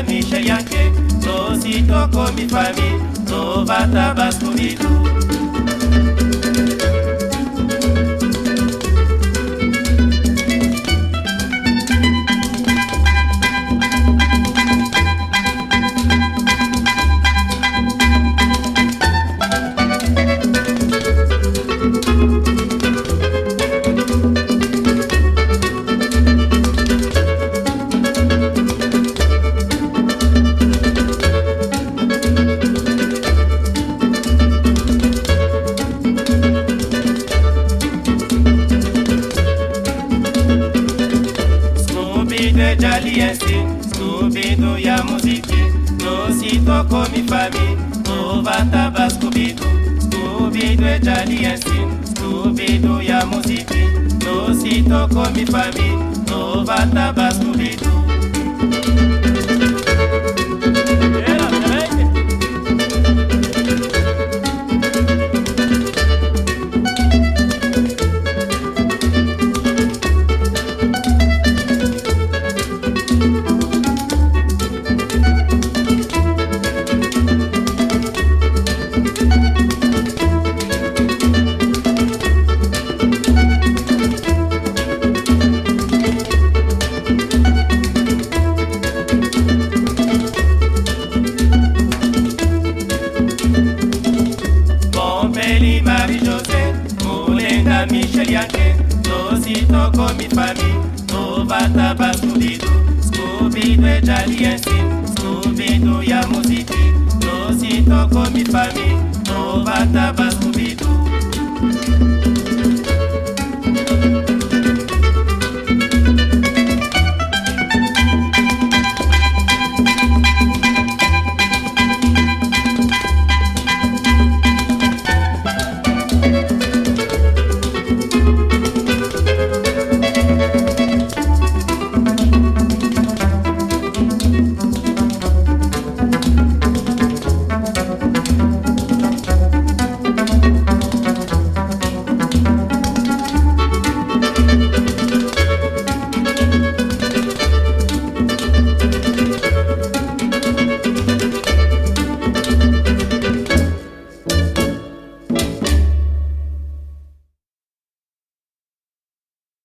na mishe yake tositoko mifami tobata baskulidu jali ensi Scooby-Doo ya muziki Tosi tokomi fami Tovata ba Scooby-Doo Scooby-Doo jali ensi Scooby-Doo ya muziki Tosi tokomi fami Tovata ba Scooby-Doo bompeli marie-josé molenga michel yanke tosi tokomi fami tovata baskubidu skubidu ejali ensi skubidu ya muziki tosi tokomi fami tovata baskubidu